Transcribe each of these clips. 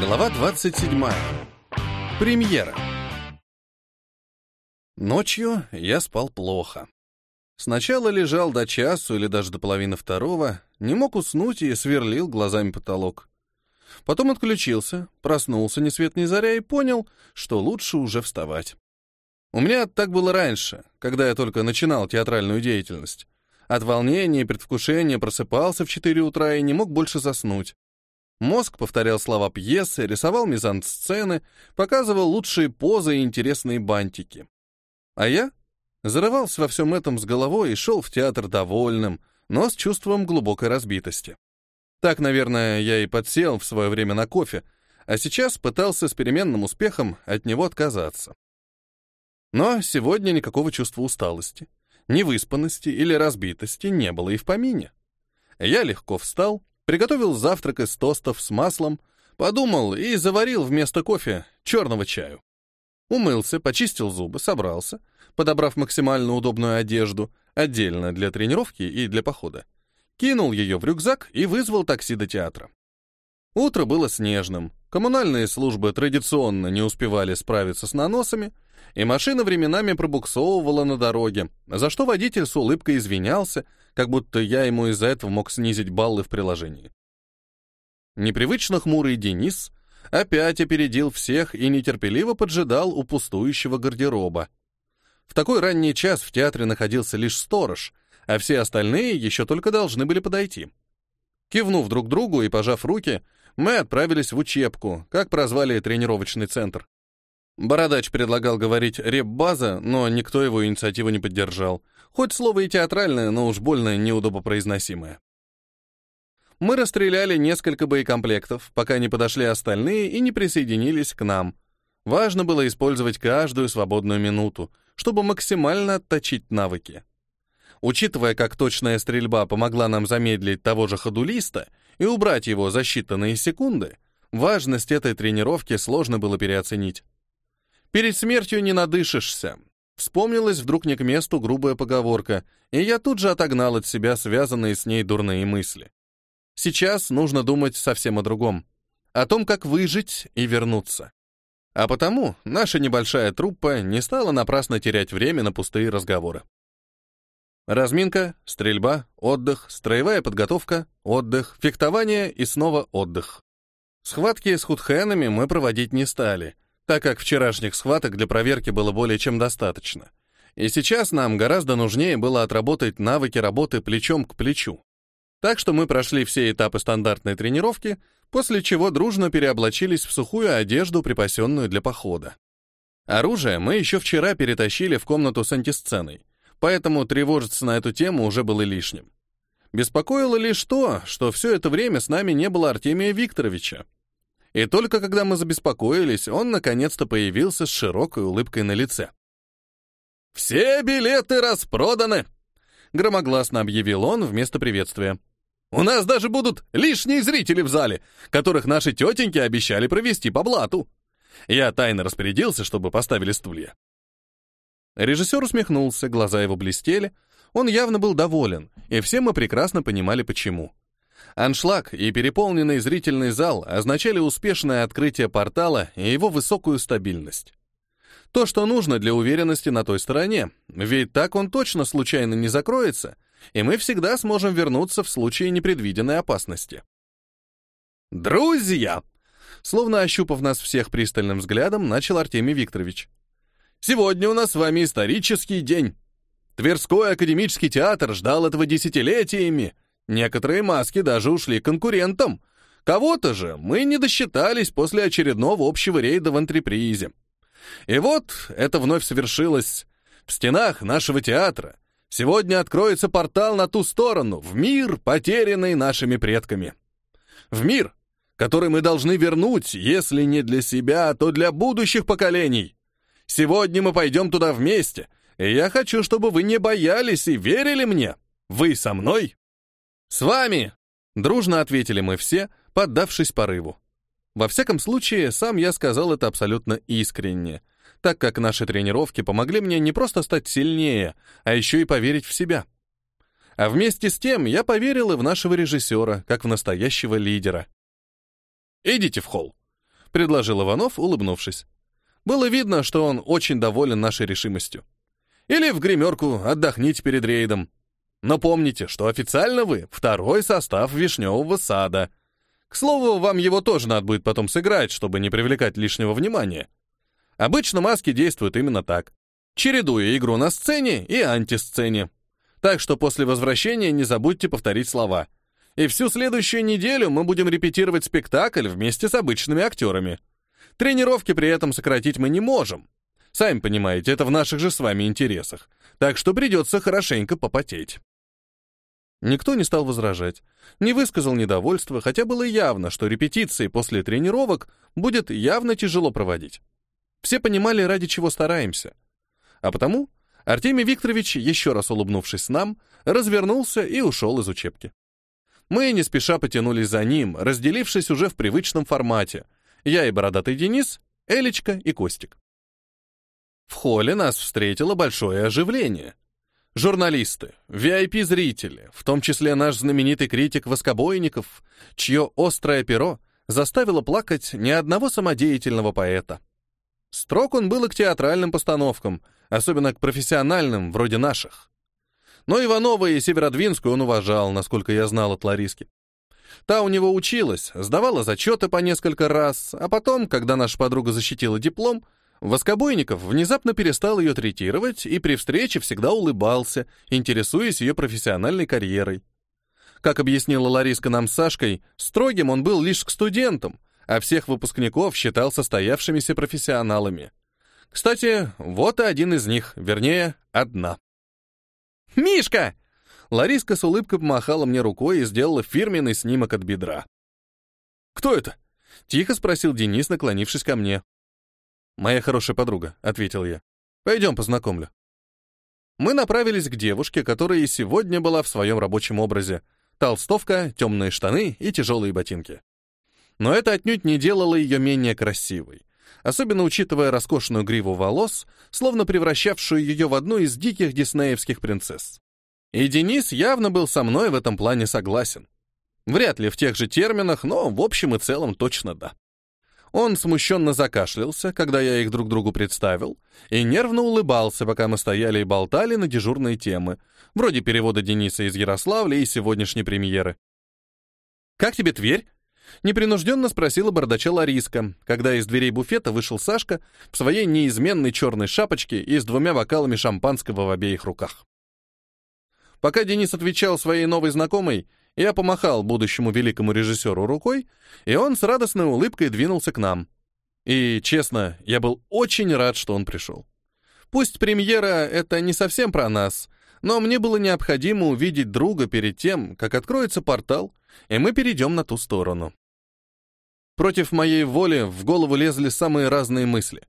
Глава 27. Премьера. Ночью я спал плохо. Сначала лежал до часу или даже до половины второго, не мог уснуть и сверлил глазами потолок. Потом отключился, проснулся ни свет ни заря и понял, что лучше уже вставать. У меня так было раньше, когда я только начинал театральную деятельность. От волнения и предвкушения просыпался в 4 утра и не мог больше заснуть. Мозг повторял слова пьесы, рисовал мизансцены, показывал лучшие позы и интересные бантики. А я зарывался во всем этом с головой и шел в театр довольным, но с чувством глубокой разбитости. Так, наверное, я и подсел в свое время на кофе, а сейчас пытался с переменным успехом от него отказаться. Но сегодня никакого чувства усталости, невыспанности или разбитости не было и в помине. Я легко встал, Приготовил завтрак из тостов с маслом, подумал и заварил вместо кофе черного чаю. Умылся, почистил зубы, собрался, подобрав максимально удобную одежду, отдельно для тренировки и для похода. Кинул ее в рюкзак и вызвал такси до театра. Утро было снежным, коммунальные службы традиционно не успевали справиться с наносами, и машина временами пробуксовывала на дороге, за что водитель с улыбкой извинялся, как будто я ему из-за этого мог снизить баллы в приложении. Непривычно хмурый Денис опять опередил всех и нетерпеливо поджидал у пустующего гардероба. В такой ранний час в театре находился лишь сторож, а все остальные еще только должны были подойти. Кивнув друг другу и пожав руки, мы отправились в учебку, как прозвали тренировочный центр. Бородач предлагал говорить «реп-база», но никто его инициативу не поддержал. Хоть слово и театральное, но уж больно неудобопроизносимое. Мы расстреляли несколько боекомплектов, пока не подошли остальные и не присоединились к нам. Важно было использовать каждую свободную минуту, чтобы максимально отточить навыки. Учитывая, как точная стрельба помогла нам замедлить того же ходулиста и убрать его за считанные секунды, важность этой тренировки сложно было переоценить. Перед смертью не надышишься. Вспомнилась вдруг не к месту грубая поговорка, и я тут же отогнал от себя связанные с ней дурные мысли. Сейчас нужно думать совсем о другом. О том, как выжить и вернуться. А потому наша небольшая труппа не стала напрасно терять время на пустые разговоры. Разминка, стрельба, отдых, строевая подготовка, отдых, фехтование и снова отдых. Схватки с худхенами мы проводить не стали — так как вчерашних схваток для проверки было более чем достаточно. И сейчас нам гораздо нужнее было отработать навыки работы плечом к плечу. Так что мы прошли все этапы стандартной тренировки, после чего дружно переоблачились в сухую одежду, припасенную для похода. Оружие мы еще вчера перетащили в комнату с антисценой, поэтому тревожиться на эту тему уже было лишним. Беспокоило лишь то, что все это время с нами не было Артемия Викторовича, и только когда мы забеспокоились, он наконец-то появился с широкой улыбкой на лице. «Все билеты распроданы!» — громогласно объявил он вместо приветствия. «У нас даже будут лишние зрители в зале, которых наши тетеньки обещали провести по блату. Я тайно распорядился, чтобы поставили стулья». Режиссер усмехнулся, глаза его блестели. Он явно был доволен, и все мы прекрасно понимали, почему. Аншлаг и переполненный зрительный зал означали успешное открытие портала и его высокую стабильность. То, что нужно для уверенности на той стороне, ведь так он точно случайно не закроется, и мы всегда сможем вернуться в случае непредвиденной опасности. «Друзья!» Словно ощупав нас всех пристальным взглядом, начал Артемий Викторович. «Сегодня у нас с вами исторический день. Тверской академический театр ждал этого десятилетиями, Некоторые маски даже ушли конкурентам. Кого-то же мы не досчитались после очередного общего рейда в антрепризе. И вот это вновь совершилось. В стенах нашего театра сегодня откроется портал на ту сторону, в мир, потерянный нашими предками. В мир, который мы должны вернуть, если не для себя, то для будущих поколений. Сегодня мы пойдем туда вместе, и я хочу, чтобы вы не боялись и верили мне. Вы со мной? «С вами!» — дружно ответили мы все, поддавшись порыву. Во всяком случае, сам я сказал это абсолютно искренне, так как наши тренировки помогли мне не просто стать сильнее, а еще и поверить в себя. А вместе с тем я поверил и в нашего режиссера, как в настоящего лидера. «Идите в холл. — предложил Иванов, улыбнувшись. Было видно, что он очень доволен нашей решимостью. «Или в гримерку отдохните перед рейдом. Но помните, что официально вы — второй состав вишневого сада. К слову, вам его тоже надо будет потом сыграть, чтобы не привлекать лишнего внимания. Обычно маски действуют именно так, чередуя игру на сцене и антисцене. Так что после возвращения не забудьте повторить слова. И всю следующую неделю мы будем репетировать спектакль вместе с обычными актерами. Тренировки при этом сократить мы не можем. Сами понимаете, это в наших же с вами интересах. Так что придется хорошенько попотеть. Никто не стал возражать, не высказал недовольства, хотя было явно, что репетиции после тренировок будет явно тяжело проводить. Все понимали, ради чего стараемся. А потому Артемий Викторович, еще раз улыбнувшись нам, развернулся и ушел из учебки. Мы не спеша потянулись за ним, разделившись уже в привычном формате. Я и бородатый Денис, Элечка и Костик. В холле нас встретило большое оживление — Журналисты, VIP-зрители, в том числе наш знаменитый критик Воскобойников, чье острое перо заставило плакать ни одного самодеятельного поэта. Строг он был и к театральным постановкам, особенно к профессиональным, вроде наших. Но Иванова и Северодвинскую он уважал, насколько я знал от Лариски. Та у него училась, сдавала зачеты по несколько раз, а потом, когда наша подруга защитила диплом, Воскобойников внезапно перестал ее третировать и при встрече всегда улыбался, интересуясь ее профессиональной карьерой. Как объяснила Лариска нам с Сашкой, строгим он был лишь к студентам, а всех выпускников считал состоявшимися профессионалами. Кстати, вот и один из них, вернее, одна. «Мишка!» Лариска с улыбкой помахала мне рукой и сделала фирменный снимок от бедра. «Кто это?» — тихо спросил Денис, наклонившись ко мне. «Моя хорошая подруга», — ответил я. «Пойдем познакомлю». Мы направились к девушке, которая и сегодня была в своем рабочем образе. Толстовка, темные штаны и тяжелые ботинки. Но это отнюдь не делало ее менее красивой, особенно учитывая роскошную гриву волос, словно превращавшую ее в одну из диких диснеевских принцесс. И Денис явно был со мной в этом плане согласен. Вряд ли в тех же терминах, но в общем и целом точно да. Он смущенно закашлялся, когда я их друг другу представил, и нервно улыбался, пока мы стояли и болтали на дежурные темы, вроде перевода Дениса из Ярославля и сегодняшней премьеры. «Как тебе Тверь?» — непринужденно спросила бардача Лариска, когда из дверей буфета вышел Сашка в своей неизменной черной шапочке и с двумя бокалами шампанского в обеих руках. Пока Денис отвечал своей новой знакомой, я помахал будущему великому режиссеру рукой, и он с радостной улыбкой двинулся к нам. И, честно, я был очень рад, что он пришел. Пусть премьера — это не совсем про нас, но мне было необходимо увидеть друга перед тем, как откроется портал, и мы перейдем на ту сторону. Против моей воли в голову лезли самые разные мысли,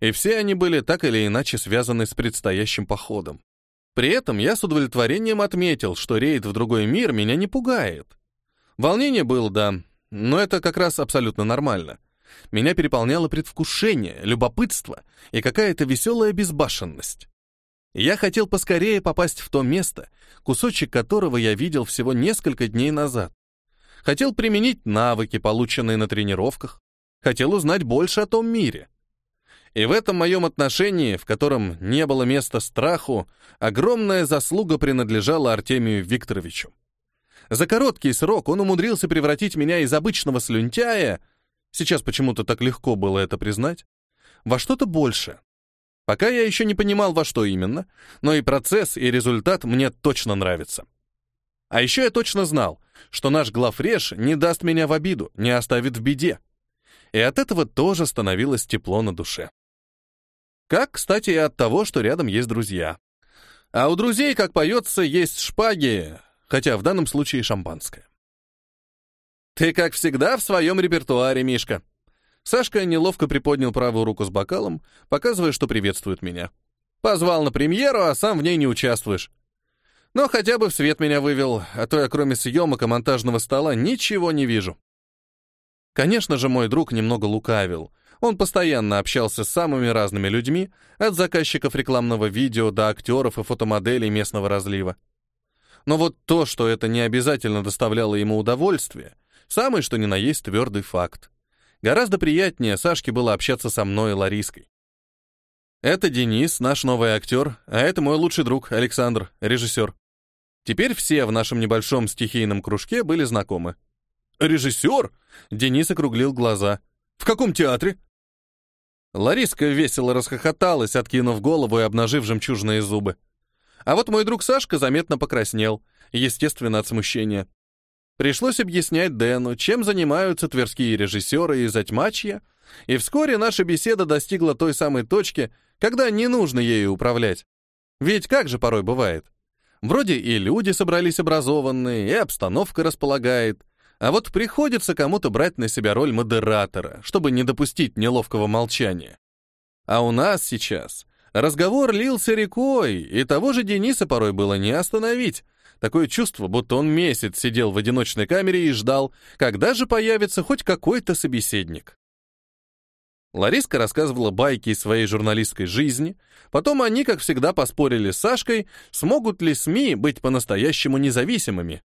и все они были так или иначе связаны с предстоящим походом. При этом я с удовлетворением отметил, что рейд в другой мир меня не пугает. Волнение было, да, но это как раз абсолютно нормально. Меня переполняло предвкушение, любопытство и какая-то веселая безбашенность. Я хотел поскорее попасть в то место, кусочек которого я видел всего несколько дней назад. Хотел применить навыки, полученные на тренировках. Хотел узнать больше о том мире. И в этом моем отношении, в котором не было места страху, огромная заслуга принадлежала Артемию Викторовичу. За короткий срок он умудрился превратить меня из обычного слюнтяя, сейчас почему-то так легко было это признать, во что-то большее. Пока я еще не понимал, во что именно, но и процесс, и результат мне точно нравятся. А еще я точно знал, что наш главреж не даст меня в обиду, не оставит в беде. И от этого тоже становилось тепло на душе. Как, кстати, и от того, что рядом есть друзья. А у друзей, как поется, есть шпаги, хотя в данном случае шампанское. «Ты, как всегда, в своем репертуаре, Мишка». Сашка неловко приподнял правую руку с бокалом, показывая, что приветствует меня. «Позвал на премьеру, а сам в ней не участвуешь. Но хотя бы в свет меня вывел, а то я кроме съемок и монтажного стола ничего не вижу». Конечно же, мой друг немного лукавил — он постоянно общался с самыми разными людьми, от заказчиков рекламного видео до актеров и фотомоделей местного разлива. Но вот то, что это не обязательно доставляло ему удовольствие, самый что ни на есть твердый факт. Гораздо приятнее Сашке было общаться со мной и Лариской. Это Денис, наш новый актер, а это мой лучший друг, Александр, режиссер. Теперь все в нашем небольшом стихийном кружке были знакомы. «Режиссер?» — Денис округлил глаза. «В каком театре?» Лариска весело расхохоталась, откинув голову и обнажив жемчужные зубы. А вот мой друг Сашка заметно покраснел, естественно, от смущения. Пришлось объяснять Дэну, чем занимаются тверские режиссеры из Атьмачья, и вскоре наша беседа достигла той самой точки, когда не нужно ею управлять. Ведь как же порой бывает? Вроде и люди собрались образованные, и обстановка располагает, а вот приходится кому-то брать на себя роль модератора, чтобы не допустить неловкого молчания. А у нас сейчас Разговор лился рекой, и того же Дениса порой было не остановить. Такое чувство, будто он месяц сидел в одиночной камере и ждал, когда же появится хоть какой-то собеседник. Лариска рассказывала байки из своей журналистской жизни, потом они, как всегда, поспорили с Сашкой, смогут ли СМИ быть по-настоящему независимыми.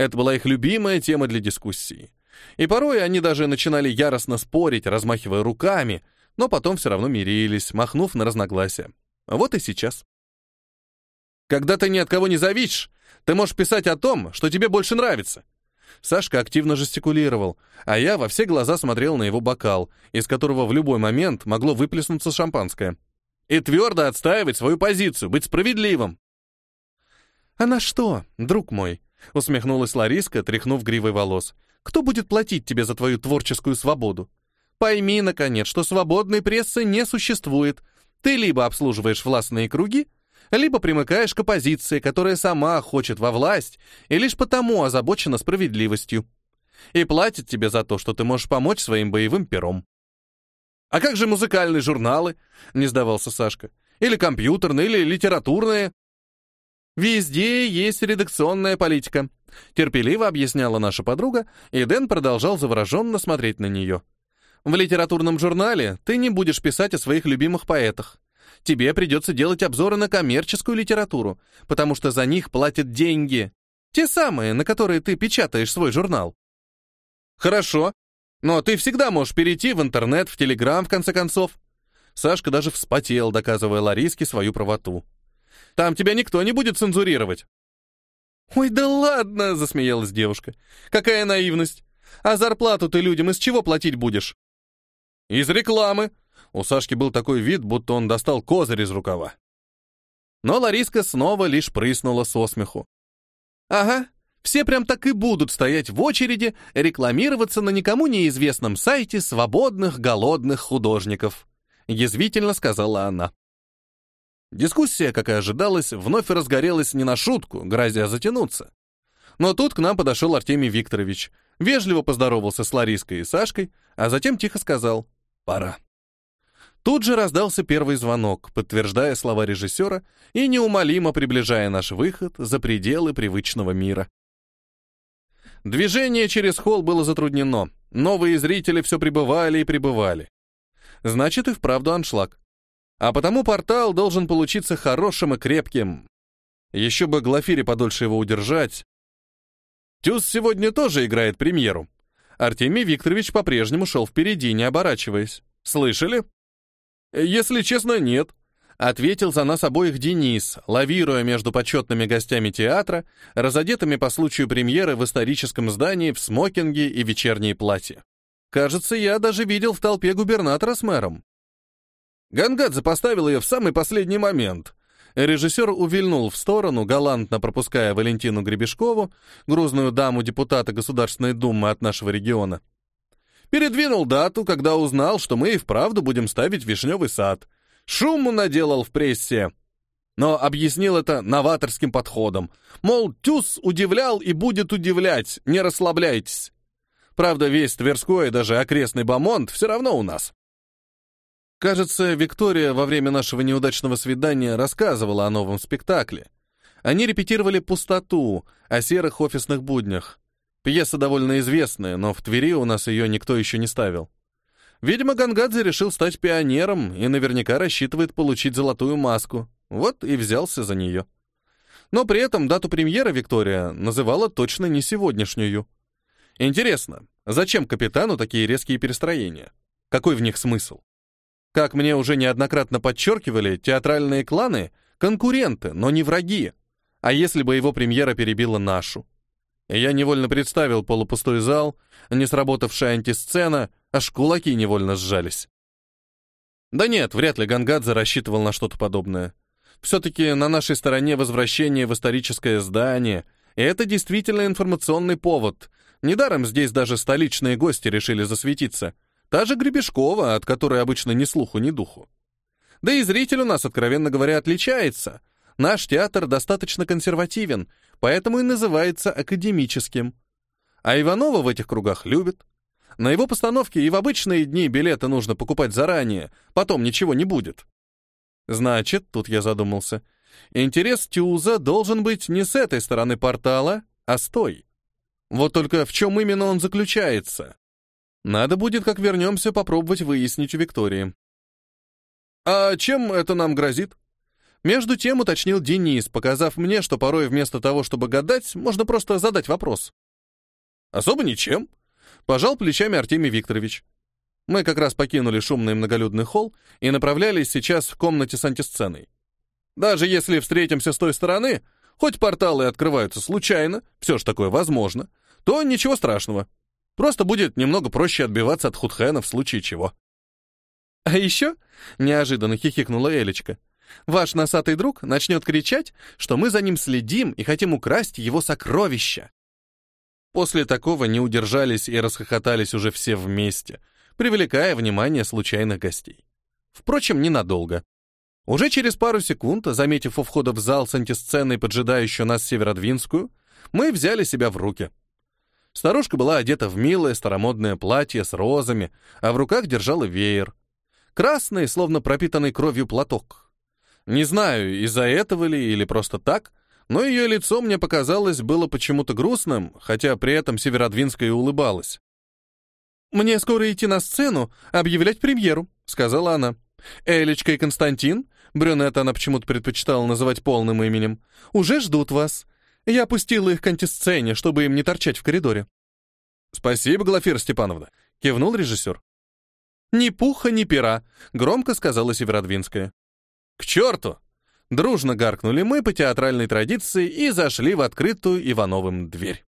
Это была их любимая тема для дискуссии. И порой они даже начинали яростно спорить, размахивая руками — но потом все равно мирились, махнув на разногласия. Вот и сейчас. Когда ты ни от кого не зависишь, ты можешь писать о том, что тебе больше нравится. Сашка активно жестикулировал, а я во все глаза смотрел на его бокал, из которого в любой момент могло выплеснуться шампанское. И твердо отстаивать свою позицию, быть справедливым. «А на что, друг мой?» — усмехнулась Лариска, тряхнув гривой волос. «Кто будет платить тебе за твою творческую свободу? Пойми, наконец, что свободной прессы не существует. Ты либо обслуживаешь властные круги, либо примыкаешь к оппозиции, которая сама хочет во власть и лишь потому озабочена справедливостью. И платит тебе за то, что ты можешь помочь своим боевым пером. «А как же музыкальные журналы?» — не сдавался Сашка. «Или компьютерные, или литературные?» «Везде есть редакционная политика», — терпеливо объясняла наша подруга, и Дэн продолжал завороженно смотреть на нее. В литературном журнале ты не будешь писать о своих любимых поэтах. Тебе придется делать обзоры на коммерческую литературу, потому что за них платят деньги. Те самые, на которые ты печатаешь свой журнал. Хорошо, но ты всегда можешь перейти в интернет, в Телеграм, в конце концов. Сашка даже вспотел, доказывая Лариске свою правоту. Там тебя никто не будет цензурировать. «Ой, да ладно!» — засмеялась девушка. «Какая наивность! А зарплату ты людям из чего платить будешь?» «Из рекламы!» У Сашки был такой вид, будто он достал козырь из рукава. Но Лариска снова лишь прыснула со смеху. «Ага, все прям так и будут стоять в очереди, рекламироваться на никому неизвестном сайте свободных голодных художников», язвительно сказала она. Дискуссия, как и ожидалось, вновь разгорелась не на шутку, грозя затянуться. Но тут к нам подошел Артемий Викторович, вежливо поздоровался с Лариской и Сашкой, а затем тихо сказал — Пора. Тут же раздался первый звонок, подтверждая слова режиссера и неумолимо приближая наш выход за пределы привычного мира. Движение через холл было затруднено. Новые зрители все прибывали и прибывали. Значит, и вправду аншлаг. А потому портал должен получиться хорошим и крепким. Еще бы Глафире подольше его удержать. Тюз сегодня тоже играет премьеру. Артемий Викторович по-прежнему шел впереди, не оборачиваясь. «Слышали?» «Если честно, нет», — ответил за нас обоих Денис, лавируя между почетными гостями театра, разодетыми по случаю премьеры в историческом здании в смокинге и вечернее платье. Кажется, я даже видел в толпе губернатора с мэром. Гангадзе поставил ее в самый последний момент. Режиссер увильнул в сторону, галантно пропуская Валентину Гребешкову, грузную даму депутата Государственной Думы от нашего региона. Передвинул дату, когда узнал, что мы и вправду будем ставить вишневый сад. Шуму наделал в прессе. Но объяснил это новаторским подходом. Мол, Тюс удивлял и будет удивлять, не расслабляйтесь. Правда, весь Тверской и даже окрестный Бамонт все равно у нас. Кажется, Виктория во время нашего неудачного свидания рассказывала о новом спектакле. Они репетировали пустоту, о серых офисных буднях. Пьеса довольно известная, но в Твери у нас ее никто еще не ставил. Видимо, Гангадзе решил стать пионером и наверняка рассчитывает получить золотую маску. Вот и взялся за нее. Но при этом дату премьеры Виктория называла точно не сегодняшнюю. Интересно, Зачем капитану такие резкие перестроения? Какой в них смысл? Как мне уже неоднократно подчеркивали, театральные кланы — конкуренты, но не враги. А если бы его премьера перебила нашу? Я невольно представил полупустой зал, не сработавшая антисцена, аж кулаки невольно сжались. Да нет, вряд ли Гангадзе рассчитывал на что-то подобное. Все-таки на нашей стороне возвращение в историческое здание, и это действительно информационный повод. Недаром здесь даже столичные гости решили засветиться. Та же Гребешкова, от которой обычно ни слуху, ни духу. Да и зритель у нас, откровенно говоря, отличается. Наш театр достаточно консервативен, поэтому и называется академическим. А Иванова в этих кругах любят. На его постановке и в обычные дни билеты нужно покупать заранее, потом ничего не будет. Значит, тут я задумался, интерес Тюза должен быть не с этой стороны портала, а с той. Вот только в чем именно он заключается? Надо будет, как вернемся, попробовать выяснить у Виктории. «А чем это нам грозит?» Между тем уточнил Денис, показав мне, что порой вместо того, чтобы гадать, можно просто задать вопрос. «Особо ничем», — пожал плечами Артемий Викторович. Мы как раз покинули шумный многолюдный холл и направлялись сейчас в комнате с антисценой. Даже если встретимся с той стороны, хоть порталы открываются случайно, все ж такое возможно, то ничего страшного. Просто будет немного проще отбиваться от Худхэна в случае чего. «А еще», — неожиданно хихикнула Элечка, «ваш носатый друг начнет кричать, что мы за ним следим и хотим украсть его сокровища». После такого не удержались и расхохотались уже все вместе, привлекая внимание случайных гостей. Впрочем, ненадолго. Уже через пару секунд, заметив у входа в зал с антисценой, поджидающую нас Северодвинскую, мы взяли себя в руки. Старушка была одета в милое старомодное платье с розами, а в руках держала веер. Красный, словно пропитанный кровью платок. Не знаю, из-за этого ли или просто так, но ее лицо мне показалось было почему-то грустным, хотя при этом Северодвинская улыбалась. «Мне скоро идти на сцену, объявлять премьеру», — сказала она. «Элечка и Константин, брюнет она почему-то предпочитала называть полным именем, уже ждут вас. Я пустила их к антисцене, чтобы им не торчать в коридоре». «Спасибо, Глафира Степановна», — кивнул режиссер. «Ни пуха, ни пера», — громко сказала Северодвинская. «К черту!» Дружно гаркнули мы по театральной традиции и зашли в открытую Ивановым дверь.